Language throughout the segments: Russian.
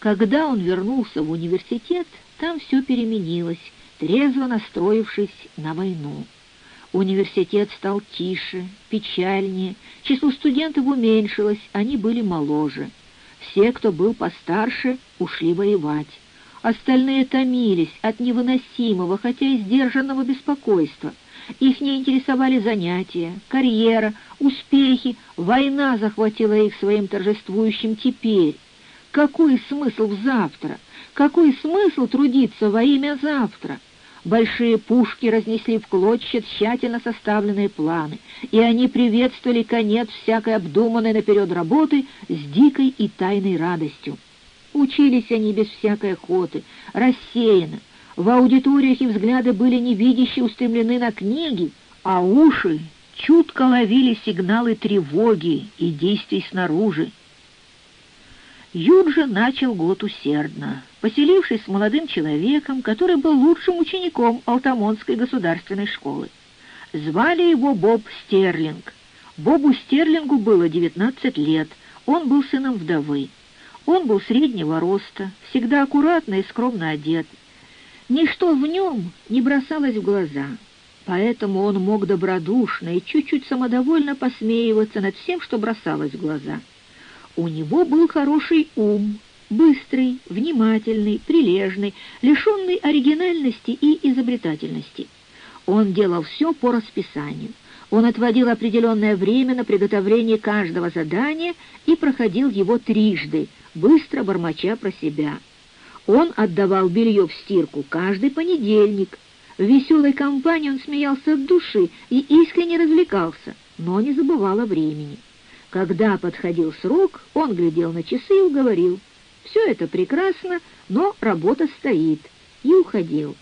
Когда он вернулся в университет, там все переменилось, трезво настроившись на войну. Университет стал тише, печальнее, число студентов уменьшилось, они были моложе. Все, кто был постарше, ушли воевать. Остальные томились от невыносимого, хотя и сдержанного беспокойства. Их не интересовали занятия, карьера, успехи, война захватила их своим торжествующим теперь. Какой смысл в завтра? Какой смысл трудиться во имя завтра? Большие пушки разнесли в клочья тщательно составленные планы, и они приветствовали конец всякой обдуманной наперед работы с дикой и тайной радостью. Учились они без всякой охоты, рассеянно. В аудиториях и взгляды были невидящие устремлены на книги, а уши чутко ловили сигналы тревоги и действий снаружи. Юджин начал год усердно, поселившись с молодым человеком, который был лучшим учеником Алтамонской государственной школы. Звали его Боб Стерлинг. Бобу Стерлингу было 19 лет, он был сыном вдовы. Он был среднего роста, всегда аккуратно и скромно одет. Ничто в нем не бросалось в глаза, поэтому он мог добродушно и чуть-чуть самодовольно посмеиваться над всем, что бросалось в глаза. У него был хороший ум, быстрый, внимательный, прилежный, лишенный оригинальности и изобретательности. Он делал все по расписанию. Он отводил определенное время на приготовление каждого задания и проходил его трижды, быстро бормоча про себя. Он отдавал белье в стирку каждый понедельник. В веселой компании он смеялся от души и искренне развлекался, но не забывал о времени. Когда подходил срок, он глядел на часы и говорил, «Все это прекрасно, но работа стоит», и уходил.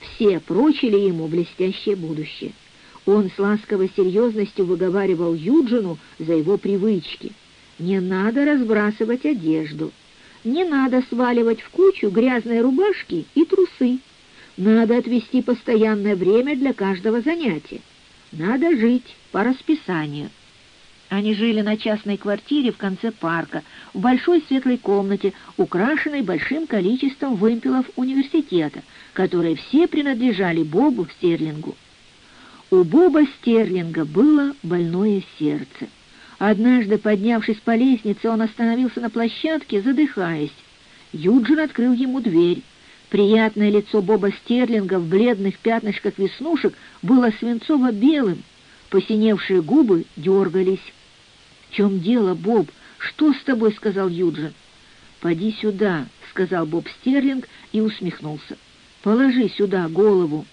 Все прочили ему блестящее будущее. Он с ласковой серьезностью выговаривал Юджину за его привычки. Не надо разбрасывать одежду, не надо сваливать в кучу грязные рубашки и трусы. Надо отвести постоянное время для каждого занятия. Надо жить по расписанию. Они жили на частной квартире в конце парка, в большой светлой комнате, украшенной большим количеством вымпелов университета, которые все принадлежали Бобу Стерлингу. У Боба Стерлинга было больное сердце. Однажды, поднявшись по лестнице, он остановился на площадке, задыхаясь. Юджин открыл ему дверь. Приятное лицо Боба Стерлинга в бледных пятнышках веснушек было свинцово-белым, посиневшие губы дергались. «В чем дело, Боб? Что с тобой?» — сказал Юджин. «Поди сюда», — сказал Боб Стерлинг и усмехнулся. «Положи сюда голову».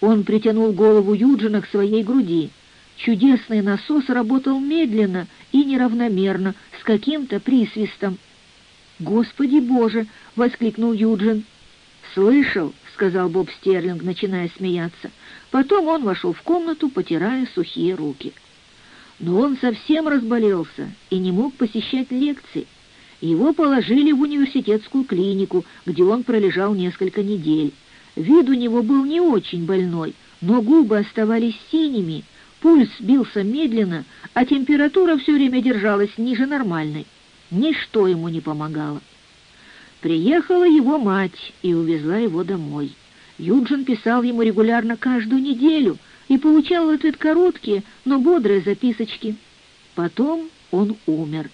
Он притянул голову Юджина к своей груди. Чудесный насос работал медленно и неравномерно, с каким-то присвистом. «Господи Боже!» — воскликнул Юджин. «Слышал?» — сказал Боб Стерлинг, начиная смеяться. Потом он вошел в комнату, потирая сухие руки. Но он совсем разболелся и не мог посещать лекции. Его положили в университетскую клинику, где он пролежал несколько недель. Вид у него был не очень больной, но губы оставались синими, пульс бился медленно, а температура все время держалась ниже нормальной. Ничто ему не помогало. Приехала его мать и увезла его домой. Юджин писал ему регулярно каждую неделю — и получал в ответ короткие, но бодрые записочки. Потом он умер.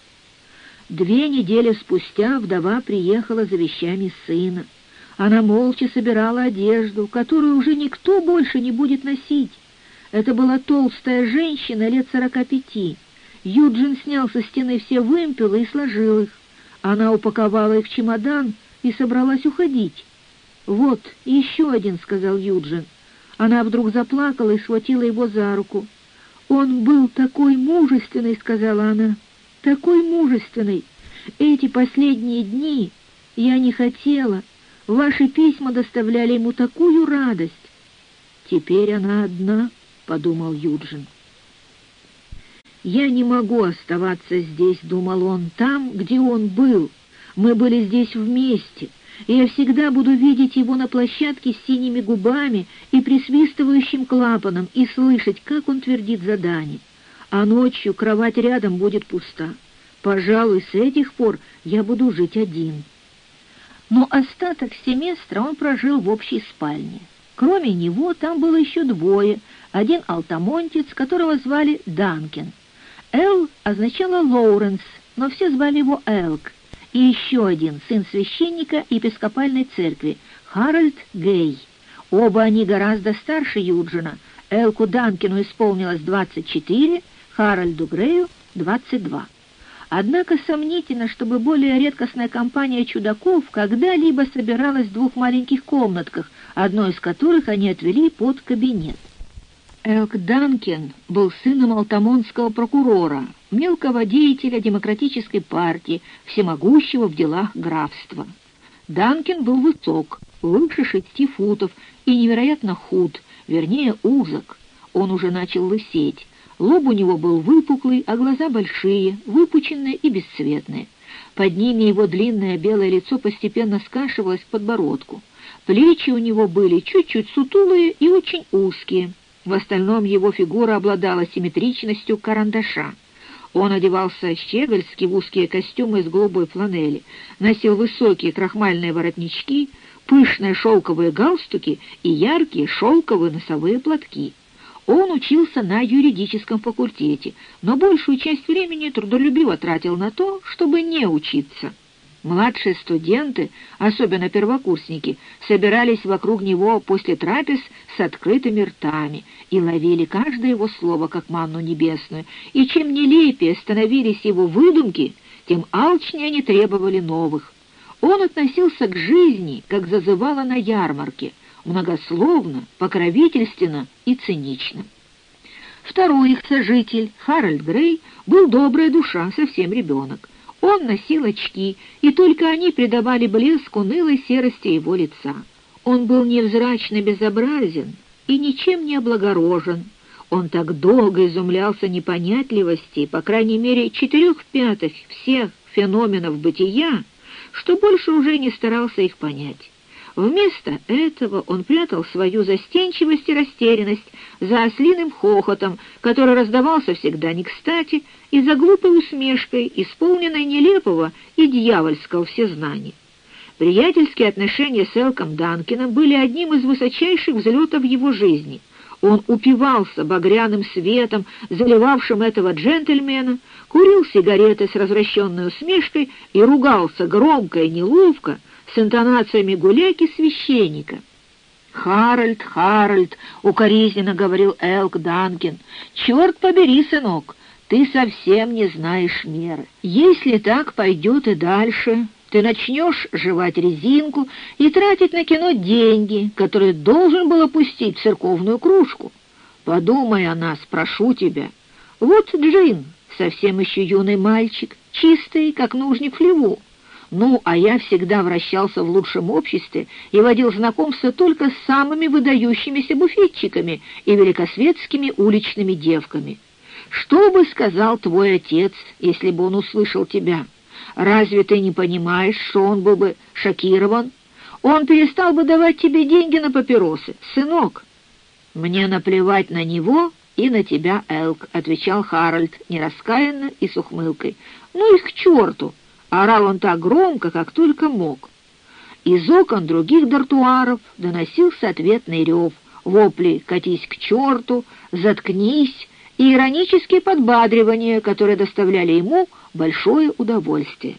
Две недели спустя вдова приехала за вещами сына. Она молча собирала одежду, которую уже никто больше не будет носить. Это была толстая женщина лет сорока пяти. Юджин снял со стены все вымпелы и сложил их. Она упаковала их в чемодан и собралась уходить. «Вот, еще один», — сказал Юджин. Она вдруг заплакала и схватила его за руку. «Он был такой мужественный», — сказала она, — «такой мужественный. Эти последние дни я не хотела. Ваши письма доставляли ему такую радость». «Теперь она одна», — подумал Юджин. «Я не могу оставаться здесь», — думал он, — «там, где он был. Мы были здесь вместе и я всегда буду видеть его на площадке с синими губами и присвистывающим клапаном и слышать, как он твердит задание. А ночью кровать рядом будет пуста. Пожалуй, с этих пор я буду жить один». но остаток семестра он прожил в общей спальне. Кроме него там было еще двое, один алтамонтец, которого звали Данкин. Эл означало Лоуренс, но все звали его Элк, и еще один, сын священника епископальной церкви, Харальд Гей. Оба они гораздо старше Юджина. Элку Данкину исполнилось 24, Харальду Грею — 22. Однако сомнительно, чтобы более редкостная компания чудаков когда-либо собиралась в двух маленьких комнатках, одну из которых они отвели под кабинет. Элк Данкин был сыном алтамонского прокурора, мелкого деятеля демократической партии, всемогущего в делах графства. Данкин был высок, выше шести футов и невероятно худ, вернее узок. Он уже начал лысеть. Лоб у него был выпуклый, а глаза большие, выпученные и бесцветные. Под ними его длинное белое лицо постепенно скашивалось к подбородку. Плечи у него были чуть-чуть сутулые и очень узкие. В остальном его фигура обладала симметричностью карандаша. Он одевался щегольски в узкие костюмы из голубой фланели, носил высокие крахмальные воротнички, пышные шелковые галстуки и яркие шелковые носовые платки. Он учился на юридическом факультете, но большую часть времени трудолюбиво тратил на то, чтобы не учиться. Младшие студенты, особенно первокурсники, собирались вокруг него после трапез с открытыми ртами и ловили каждое его слово, как манну небесную, и чем нелепее становились его выдумки, тем алчнее они требовали новых. Он относился к жизни, как зазывало на ярмарке — многословно, покровительственно и цинично. Второй их сожитель, Харальд Грей, был добрая душа, совсем ребенок. Он носил очки, и только они придавали блеск унылой серости его лица. Он был невзрачно безобразен и ничем не облагорожен. Он так долго изумлялся непонятливости, по крайней мере, четырех пятых всех феноменов бытия, что больше уже не старался их понять. Вместо этого он прятал свою застенчивость и растерянность за ослиным хохотом, который раздавался всегда не кстати, и за глупой усмешкой, исполненной нелепого и дьявольского всезнания. Приятельские отношения с Элком Данкином были одним из высочайших взлетов его жизни. Он упивался багряным светом, заливавшим этого джентльмена, курил сигареты с развращенной усмешкой и ругался громко и неловко, с интонациями гуляки священника. «Харальд, Харальд!» — укоризненно говорил Элк Данкин. «Черт побери, сынок, ты совсем не знаешь меры. Если так пойдет и дальше, ты начнешь жевать резинку и тратить на кино деньги, которые должен был опустить в церковную кружку. Подумай о нас, прошу тебя. Вот Джин, совсем еще юный мальчик, чистый, как нужник в хлеву. Ну, а я всегда вращался в лучшем обществе и водил знакомства только с самыми выдающимися буфетчиками и великосветскими уличными девками. Что бы сказал твой отец, если бы он услышал тебя? Разве ты не понимаешь, что он был бы шокирован? Он перестал бы давать тебе деньги на папиросы. Сынок, мне наплевать на него и на тебя, Элк, — отвечал Харальд, нераскаянно и с ухмылкой. Ну их к черту! Орал он так громко, как только мог. Из окон других дартуаров доносился ответный рев, вопли «катись к черту», «заткнись» и иронические подбадривания, которые доставляли ему большое удовольствие.